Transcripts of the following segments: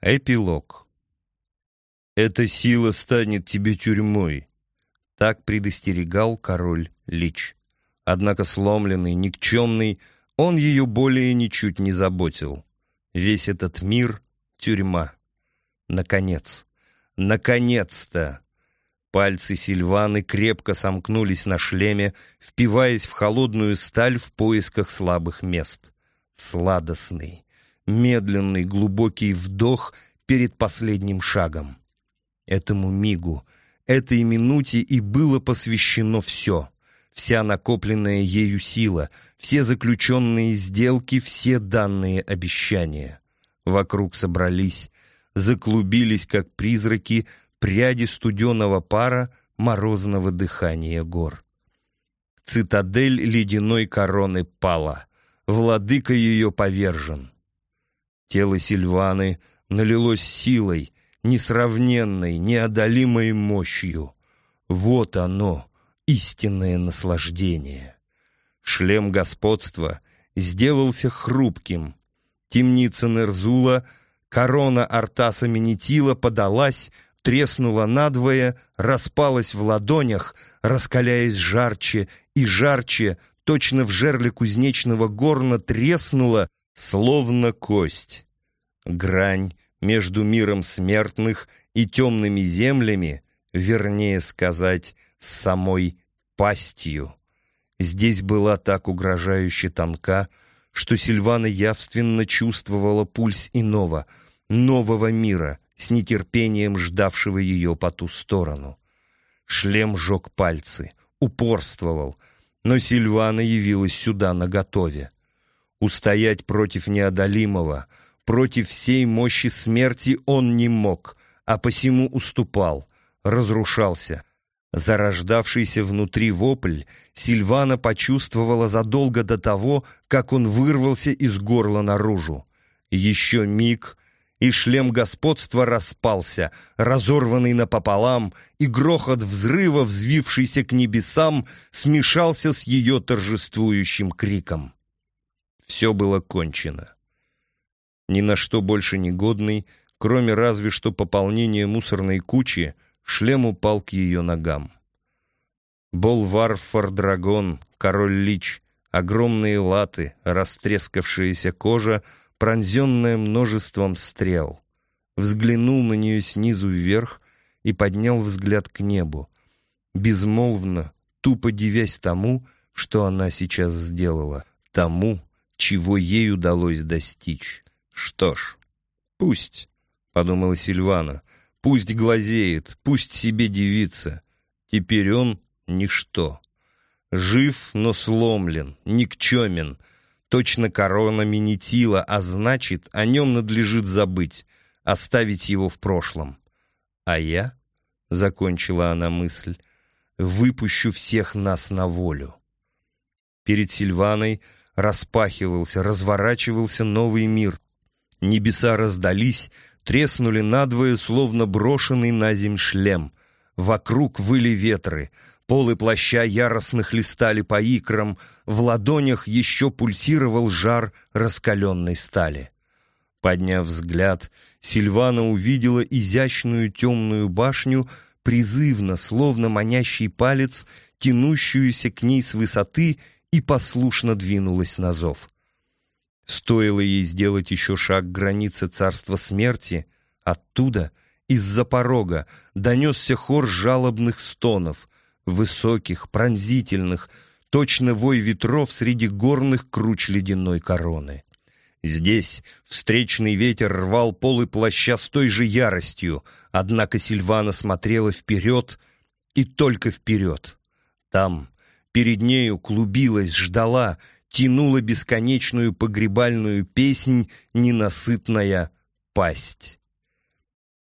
Эпилог. «Эта сила станет тебе тюрьмой», — так предостерегал король Лич. Однако сломленный, никчемный, он ее более ничуть не заботил. Весь этот мир — тюрьма. Наконец, наконец-то! Пальцы Сильваны крепко сомкнулись на шлеме, впиваясь в холодную сталь в поисках слабых мест. Сладостный, медленный глубокий вдох перед последним шагом. Этому мигу, этой минуте и было посвящено все. Вся накопленная ею сила, все заключенные сделки, все данные обещания. Вокруг собрались, заклубились, как призраки, пряди студеного пара, морозного дыхания гор. Цитадель ледяной короны пала, владыка ее повержен. Тело Сильваны налилось силой, несравненной, неодолимой мощью. Вот оно, истинное наслаждение. Шлем господства сделался хрупким. Темница Нерзула, корона Артаса Менетила подалась, треснула надвое, распалась в ладонях, раскаляясь жарче и жарче, точно в жерле кузнечного горна треснула, словно кость. Грань между миром смертных и темными землями, вернее сказать, самой пастью. Здесь была так угрожающе тонка, что Сильвана явственно чувствовала пульс иного, нового мира, с нетерпением ждавшего ее по ту сторону. Шлем жег пальцы, упорствовал, но Сильвана явилась сюда наготове. Устоять против неодолимого, против всей мощи смерти он не мог, а посему уступал, разрушался. Зарождавшийся внутри вопль Сильвана почувствовала задолго до того, как он вырвался из горла наружу. Еще миг, и шлем господства распался, разорванный напополам, и грохот взрыва, взвившийся к небесам, смешался с ее торжествующим криком все было кончено. Ни на что больше не годный, кроме разве что пополнения мусорной кучи, шлем упал к ее ногам. Болвар Фардрагон, король Лич, огромные латы, растрескавшаяся кожа, пронзенная множеством стрел. Взглянул на нее снизу вверх и поднял взгляд к небу, безмолвно, тупо дивясь тому, что она сейчас сделала, тому, чего ей удалось достичь. Что ж, пусть, — подумала Сильвана, — пусть глазеет, пусть себе дивится. Теперь он — ничто. Жив, но сломлен, никчемен, точно корона минетила, а значит, о нем надлежит забыть, оставить его в прошлом. А я, — закончила она мысль, — выпущу всех нас на волю. Перед Сильваной — распахивался, разворачивался новый мир. Небеса раздались, треснули надвое, словно брошенный на земь шлем. Вокруг выли ветры, полы плаща яростно хлестали по икрам, в ладонях еще пульсировал жар раскаленной стали. Подняв взгляд, Сильвана увидела изящную темную башню, призывно, словно манящий палец, тянущуюся к ней с высоты и послушно двинулась на зов. Стоило ей сделать еще шаг к границе царства смерти, оттуда, из-за порога, донесся хор жалобных стонов, высоких, пронзительных, точно вой ветров среди горных круч ледяной короны. Здесь встречный ветер рвал полы плаща с той же яростью, однако Сильвана смотрела вперед и только вперед. Там, Перед нею клубилась, ждала, тянула бесконечную погребальную песнь ненасытная пасть.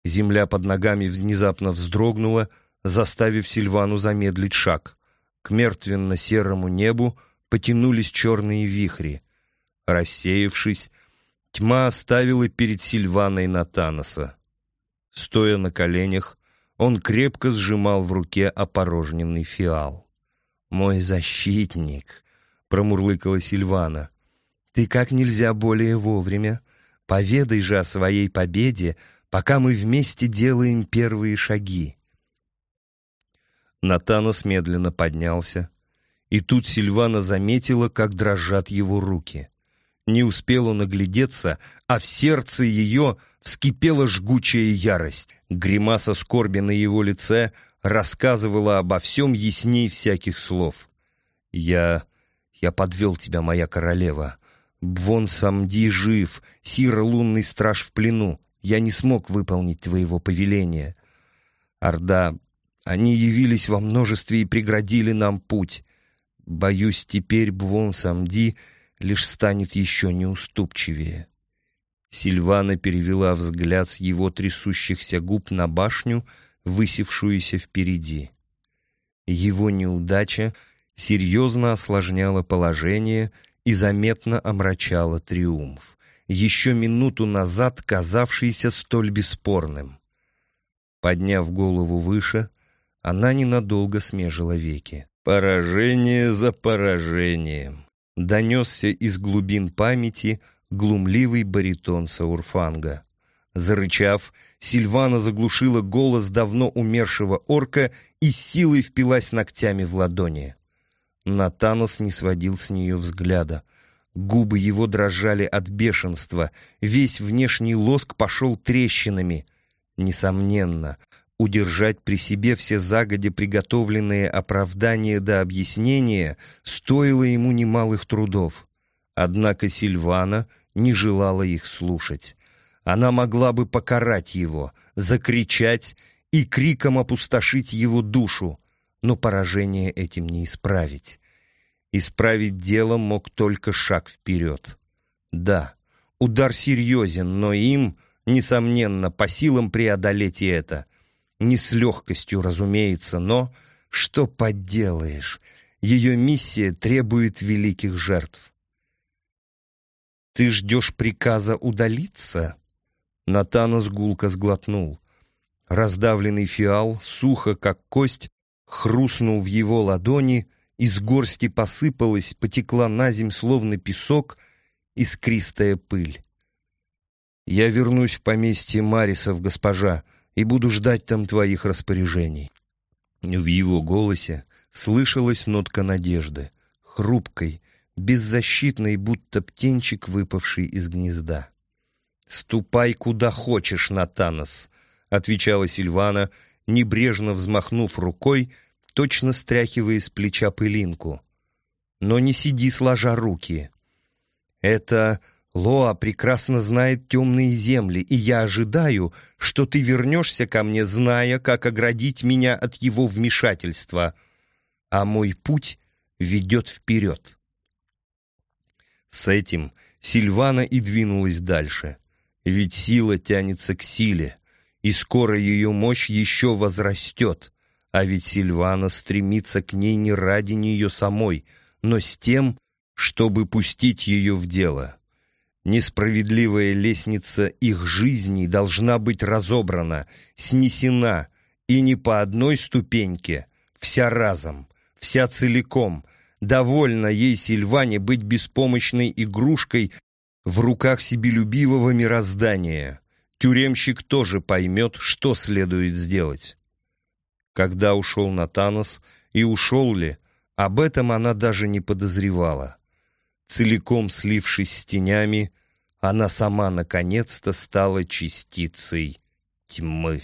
Земля под ногами внезапно вздрогнула, заставив Сильвану замедлить шаг. К мертвенно-серому небу потянулись черные вихри. Рассеявшись, тьма оставила перед Сильваной Натаноса. Стоя на коленях, он крепко сжимал в руке опорожненный фиал. «Мой защитник», — промурлыкала Сильвана. «Ты как нельзя более вовремя. Поведай же о своей победе, пока мы вместе делаем первые шаги». Натанос медленно поднялся, и тут Сильвана заметила, как дрожат его руки. Не успел он оглядеться, а в сердце ее вскипела жгучая ярость. Гримаса скорби на его лице рассказывала обо всем ясней всяких слов. «Я... я подвел тебя, моя королева. Бвон Самди жив, Сира лунный страж в плену. Я не смог выполнить твоего повеления. Орда, они явились во множестве и преградили нам путь. Боюсь, теперь Бвон Самди лишь станет еще неуступчивее». Сильвана перевела взгляд с его трясущихся губ на башню, высевшуюся впереди. Его неудача серьезно осложняла положение и заметно омрачала триумф, еще минуту назад казавшийся столь бесспорным. Подняв голову выше, она ненадолго смежила веки. «Поражение за поражением!» Донесся из глубин памяти глумливый баритон Саурфанга. Зарычав, Сильвана заглушила голос давно умершего орка и силой впилась ногтями в ладони. Натанос не сводил с нее взгляда. Губы его дрожали от бешенства, весь внешний лоск пошел трещинами. Несомненно, удержать при себе все загоди приготовленные оправдания до объяснения стоило ему немалых трудов. Однако Сильвана не желала их слушать. Она могла бы покарать его, закричать и криком опустошить его душу, но поражение этим не исправить. Исправить дело мог только шаг вперед. Да, удар серьезен, но им, несомненно, по силам преодолеть и это. Не с легкостью, разумеется, но что поделаешь, ее миссия требует великих жертв. «Ты ждешь приказа удалиться?» Натанос гулко сглотнул. Раздавленный фиал, сухо, как кость, хрустнул в его ладони, из горсти посыпалась, потекла на земь, словно песок, искристая пыль. «Я вернусь в поместье Марисов, госпожа, и буду ждать там твоих распоряжений». В его голосе слышалась нотка надежды, хрупкой, беззащитной, будто птенчик, выпавший из гнезда. «Ступай куда хочешь, Натанос», — отвечала Сильвана, небрежно взмахнув рукой, точно стряхивая с плеча пылинку. «Но не сиди, сложа руки. Это Лоа прекрасно знает темные земли, и я ожидаю, что ты вернешься ко мне, зная, как оградить меня от его вмешательства, а мой путь ведет вперед». С этим Сильвана и двинулась дальше — ведь сила тянется к силе, и скоро ее мощь еще возрастет, а ведь Сильвана стремится к ней не ради нее самой, но с тем, чтобы пустить ее в дело. Несправедливая лестница их жизни должна быть разобрана, снесена, и не по одной ступеньке, вся разом, вся целиком. Довольно ей, Сильване, быть беспомощной игрушкой в руках себелюбивого мироздания. Тюремщик тоже поймет, что следует сделать. Когда ушел Натанос и ушел ли, об этом она даже не подозревала. Целиком слившись с тенями, она сама наконец-то стала частицей тьмы.